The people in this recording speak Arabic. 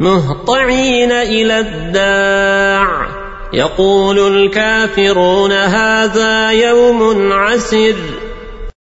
مهطعين إلى الداع. يقول الكافرون هذا يوم عسر.